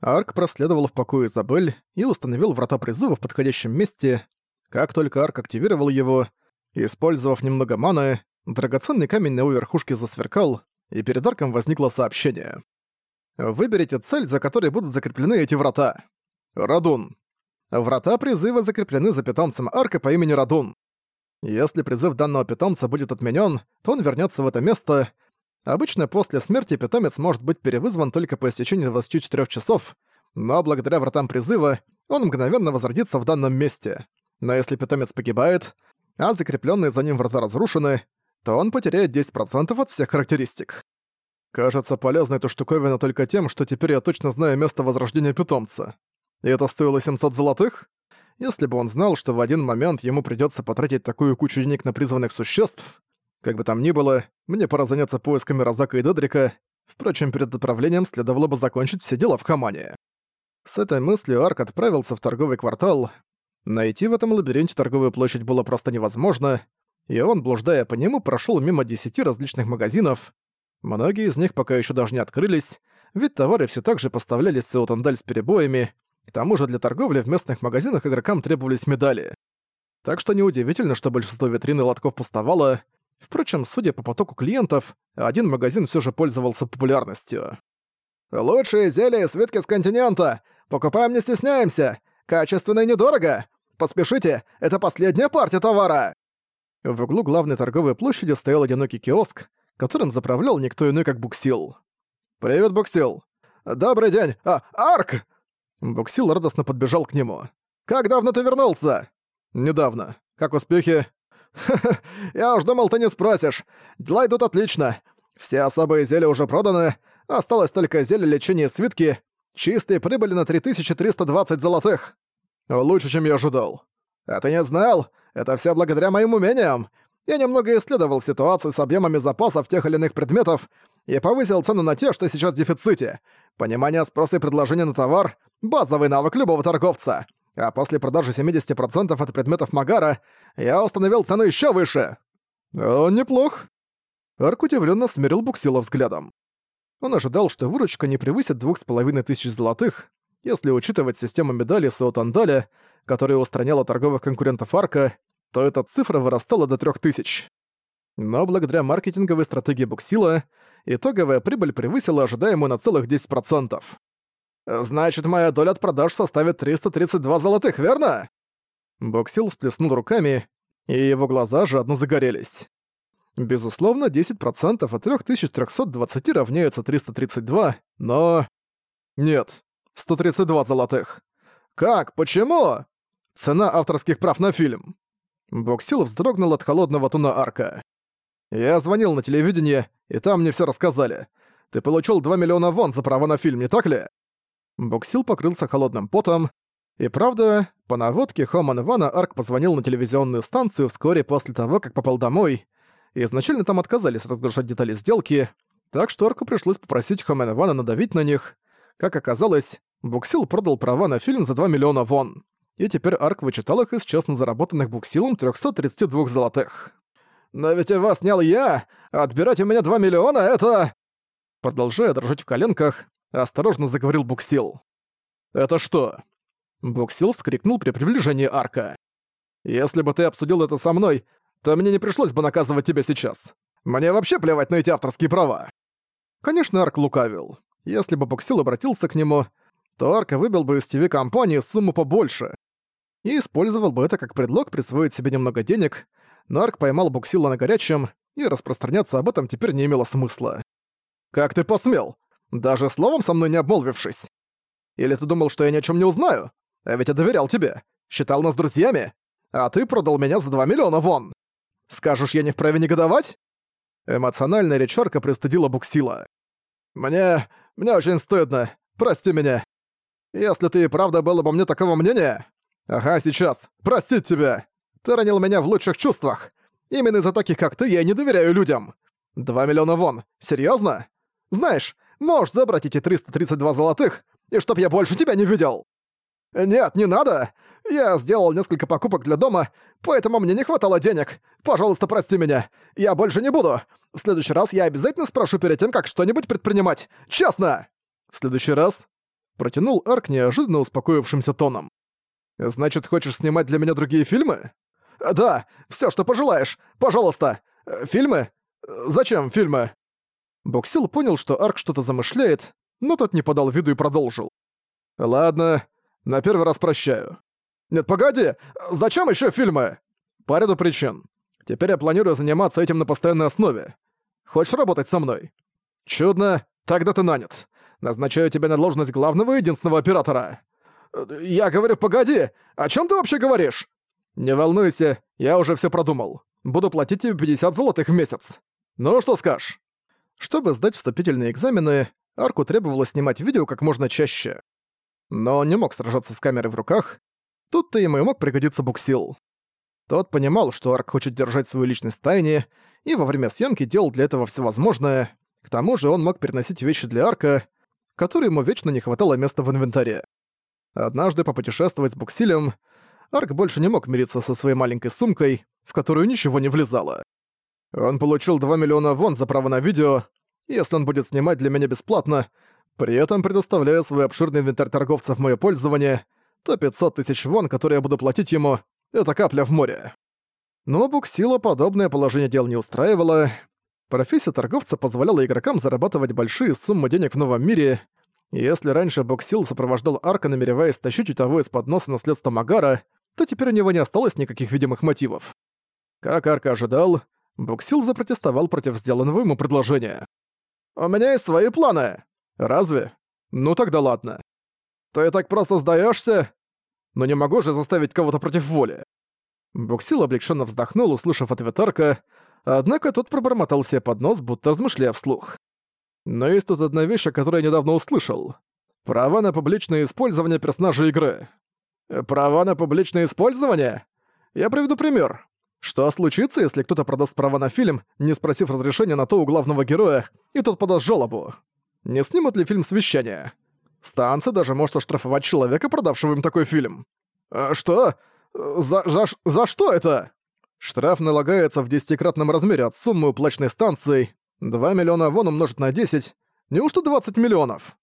Арк проследовал в покое Изабель и установил врата призыва в подходящем месте. Как только Арк активировал его, использовав немного маны, драгоценный камень на его верхушке засверкал, и перед Арком возникло сообщение. Выберите цель, за которой будут закреплены эти врата. Радун. Врата призыва закреплены за питомцем Арка по имени Радун. Если призыв данного питомца будет отменен, то он вернется в это место. Обычно после смерти питомец может быть перевызван только по истечении 24 часов, но благодаря вратам призыва он мгновенно возродится в данном месте. Но если питомец погибает, а закрепленные за ним врата разрушены, то он потеряет 10% от всех характеристик. Кажется, полезна эта штуковина только тем, что теперь я точно знаю место возрождения питомца. И это стоило 700 золотых? Если бы он знал, что в один момент ему придётся потратить такую кучу денег на призванных существ, как бы там ни было, мне пора заняться поисками Розака и Дедрика, впрочем, перед отправлением следовало бы закончить все дела в Хамане. С этой мыслью Арк отправился в торговый квартал. Найти в этом лабиринте торговую площадь было просто невозможно, и он, блуждая по нему, прошёл мимо десяти различных магазинов. Многие из них пока ещё даже не открылись, ведь товары всё так же поставлялись в Сеутандаль с перебоями, к тому же для торговли в местных магазинах игрокам требовались медали. Так что неудивительно, что большинство витрин и лотков пустовало. Впрочем, судя по потоку клиентов, один магазин все же пользовался популярностью. «Лучшие зелья и свитки с континента! Покупаем не стесняемся! Качественно и недорого! Поспешите, это последняя партия товара!» В углу главной торговой площади стоял одинокий киоск, которым заправлял никто иной, как Буксил. «Привет, Буксил!» «Добрый день! А, Арк!» Буксил радостно подбежал к нему. «Как давно ты вернулся?» «Недавно. Как успехи?» «Ха-ха, я уж думал, ты не спросишь. Дела идут отлично. Все особые зелья уже проданы. Осталось только зелье лечения свитки. Чистые прибыли на 3320 золотых. Лучше, чем я ожидал. А ты не знал? Это все благодаря моим умениям. Я немного исследовал ситуацию с объемами запасов тех или иных предметов и повысил цену на те, что сейчас в дефиците. Понимание спроса и предложения на товар — базовый навык любого торговца. А после продажи 70% от предметов Магара я установил цену еще выше. О, неплох. Арк удивленно смирил Буксила взглядом. Он ожидал, что выручка не превысит двух с половиной тысяч золотых, если учитывать систему медалей Саутандаля, которая устраняла торговых конкурентов Арка, то эта цифра вырастала до трех тысяч. Но благодаря маркетинговой стратегии Буксила, итоговая прибыль превысила ожидаемую на целых 10%. «Значит, моя доля от продаж составит 332 золотых, верно?» Боксил сплеснул руками, и его глаза жадно загорелись. Безусловно, 10% от 3320 равняется 332, но... Нет, 132 золотых. Как? Почему? Цена авторских прав на фильм. Боксил вздрогнул от холодного тона арка. Я звонил на телевидение, и там мне все рассказали. Ты получил 2 миллиона вон за право на фильм, не так ли? Буксил покрылся холодным потом. И правда, по наводке Хоман Ивана Арк позвонил на телевизионную станцию вскоре после того, как попал домой. Изначально там отказались разгружать детали сделки, так что Арку пришлось попросить Хоман Ивана надавить на них. Как оказалось, Буксил продал права на фильм за 2 миллиона вон. И теперь Арк вычитал их из честно заработанных Буксилом 332 золотых. «Но ведь его снял я! Отбирать у меня 2 миллиона — это...» Продолжая дрожать в коленках, осторожно заговорил Буксил. «Это что?» Буксил вскрикнул при приближении арка. «Если бы ты обсудил это со мной, то мне не пришлось бы наказывать тебя сейчас. Мне вообще плевать на эти авторские права». Конечно, Арк лукавил. Если бы Буксил обратился к нему, то Арк выбил бы из ТВ-компании сумму побольше и использовал бы это как предлог присвоить себе немного денег, но Арк поймал Буксила на горячем, и распространяться об этом теперь не имело смысла. «Как ты посмел? Даже словом со мной не обмолвившись? Или ты думал, что я ни о чем не узнаю? А ведь я доверял тебе, считал нас друзьями, а ты продал меня за 2 миллиона вон. Скажешь, я не вправе негодовать?» Эмоциональная речарка пристыдила Буксила. «Мне... мне очень стыдно. Прости меня. Если ты и правда был обо мне такого мнения... Ага, сейчас. Простить тебя. Ты ранил меня в лучших чувствах. Именно из-за таких, как ты, я не доверяю людям. Два миллиона вон. Серьезно? Знаешь, Можешь забрать эти 332 золотых, и чтоб я больше тебя не видел!» «Нет, не надо! Я сделал несколько покупок для дома, поэтому мне не хватало денег. Пожалуйста, прости меня. Я больше не буду. В следующий раз я обязательно спрошу перед тем, как что-нибудь предпринимать. Честно!» «В следующий раз?» Протянул Арк неожиданно успокоившимся тоном. «Значит, хочешь снимать для меня другие фильмы?» «Да, все, что пожелаешь. Пожалуйста. Фильмы? Зачем фильмы?» Боксил понял, что Арк что-то замышляет, но тот не подал виду и продолжил. «Ладно, на первый раз прощаю. Нет, погоди, зачем еще фильмы? По ряду причин. Теперь я планирую заниматься этим на постоянной основе. Хочешь работать со мной? Чудно, тогда ты нанят. Назначаю тебя на должность главного и единственного оператора. Я говорю, погоди, о чем ты вообще говоришь? Не волнуйся, я уже все продумал. Буду платить тебе 50 золотых в месяц. Ну, что скажешь? Чтобы сдать вступительные экзамены, Арку требовалось снимать видео как можно чаще. Но он не мог сражаться с камерой в руках, тут-то ему и мог пригодиться буксил. Тот понимал, что Арк хочет держать свою личность в тайне, и во время съемки делал для этого все возможное. К тому же он мог переносить вещи для Арка, которой ему вечно не хватало места в инвентаре. Однажды попутешествовать с буксилем, Арк больше не мог мириться со своей маленькой сумкой, в которую ничего не влезало. Он получил 2 миллиона вон за право на видео, если он будет снимать для меня бесплатно, при этом предоставляя свой обширный инвентарь торговца в моё пользование, то 500 тысяч вон, которые я буду платить ему, это капля в море. Но Буксила подобное положение дел не устраивало. Профессия торговца позволяла игрокам зарабатывать большие суммы денег в новом мире, если раньше Буксил сопровождал Арка, намереваясь тащить у того из-под носа наследство Магара, то теперь у него не осталось никаких видимых мотивов. Как Арка ожидал, Буксил запротестовал против сделанного ему предложения. «У меня есть свои планы!» «Разве? Ну тогда ладно. Ты так просто сдаешься? Но не могу же заставить кого-то против воли». Буксил облегченно вздохнул, услышав ответ Арка, однако тот пробормотал себе под нос, будто размышляя вслух. Но есть тут одна вещь, о которой я недавно услышал. Права на публичное использование персонажа игры. Права на публичное использование? Я приведу пример. Что случится, если кто-то продаст права на фильм, не спросив разрешения на то у главного героя, и тот подаст жалобу? Не снимут ли фильм с? Станция даже может оштрафовать человека, продавшего им такой фильм. А что? За, за, за что это? Штраф налагается в десятикратном размере от суммы уплаченной станцией. 2 миллиона вон умножить на 10. Неужто 20 миллионов?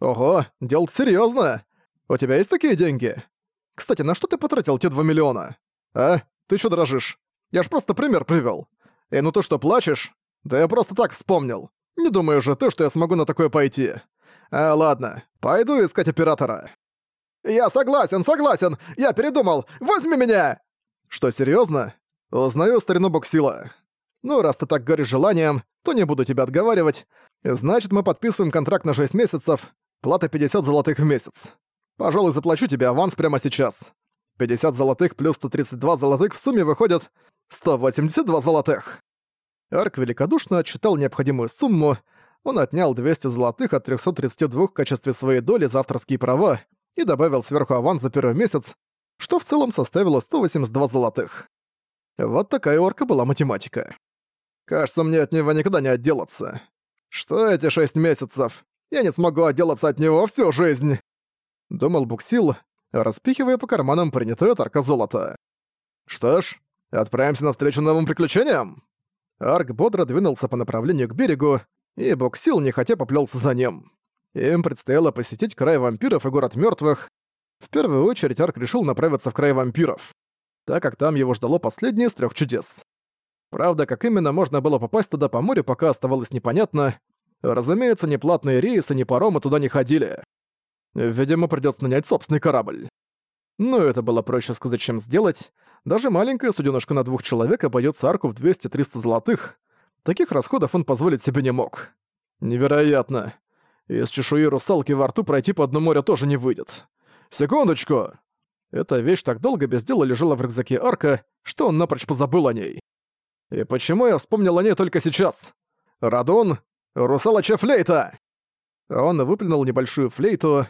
Ого, дело серьезно. У тебя есть такие деньги? Кстати, на что ты потратил те 2 миллиона? А? Ты чё дрожишь? Я ж просто пример привёл. И ну то, что плачешь? Да я просто так вспомнил. Не думаю же ты, что я смогу на такое пойти. А ладно, пойду искать оператора. Я согласен, согласен! Я передумал! Возьми меня! Что, серьёзно? Узнаю старину Боксила. Ну, раз ты так горишь желанием, то не буду тебя отговаривать. Значит, мы подписываем контракт на 6 месяцев, плата 50 золотых в месяц. Пожалуй, заплачу тебе аванс прямо сейчас. 50 золотых плюс 132 золотых в сумме выходит 182 золотых. Арк великодушно отчитал необходимую сумму, он отнял 200 золотых от 332 в качестве своей доли за авторские права и добавил сверху аванс за первый месяц, что в целом составило 182 золотых. Вот такая у Арка была математика. Кажется, мне от него никогда не отделаться. Что эти шесть месяцев? Я не смогу отделаться от него всю жизнь!» Думал Буксил, распихивая по карманам принятое от Арка золото. «Что ж, отправимся навстречу новым приключениям?» Арк бодро двинулся по направлению к берегу, и Буксил нехотя поплелся за ним. Им предстояло посетить край вампиров и город мертвых. В первую очередь Арк решил направиться в край вампиров, так как там его ждало последнее из трех чудес. Правда, как именно можно было попасть туда по морю, пока оставалось непонятно. Разумеется, ни платные рейсы, ни паромы туда не ходили. Видимо, придётся нанять собственный корабль. Но это было проще сказать, чем сделать. Даже маленькая суденышка на двух человек обойдётся арку в 200-300 золотых. Таких расходов он позволить себе не мог. Невероятно. Из чешуи русалки во рту пройти по дну моря тоже не выйдет. Секундочку! Эта вещь так долго без дела лежала в рюкзаке Арка, что он напрочь позабыл о ней. И почему я вспомнил о ней только сейчас? Радон, русалочья флейта! Он выплюнул небольшую флейту.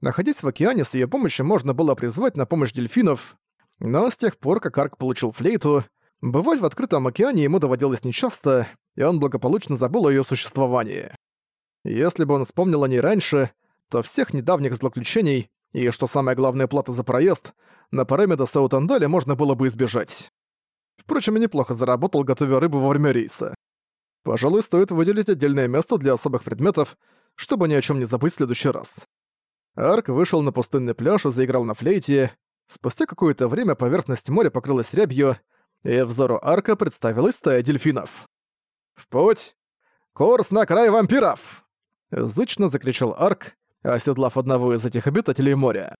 Находясь в океане, с ее помощью можно было призвать на помощь дельфинов. Но с тех пор, как Арк получил флейту, бывать в открытом океане ему доводилось нечасто, и он благополучно забыл о её существовании. Если бы он вспомнил о ней раньше, то всех недавних злоключений и, что самое главное, плата за проезд, на пареме до Саутандаля можно было бы избежать. Впрочем, и неплохо заработал, готовя рыбу во время рейса. Пожалуй, стоит выделить отдельное место для особых предметов, чтобы ни о чем не забыть в следующий раз. Арк вышел на пустынный пляж и заиграл на флейте. Спустя какое-то время поверхность моря покрылась рябью, и взору Арка представилась стая дельфинов. «В путь! Курс на край вампиров!» Зычно закричал Арк, оседлав одного из этих обитателей моря.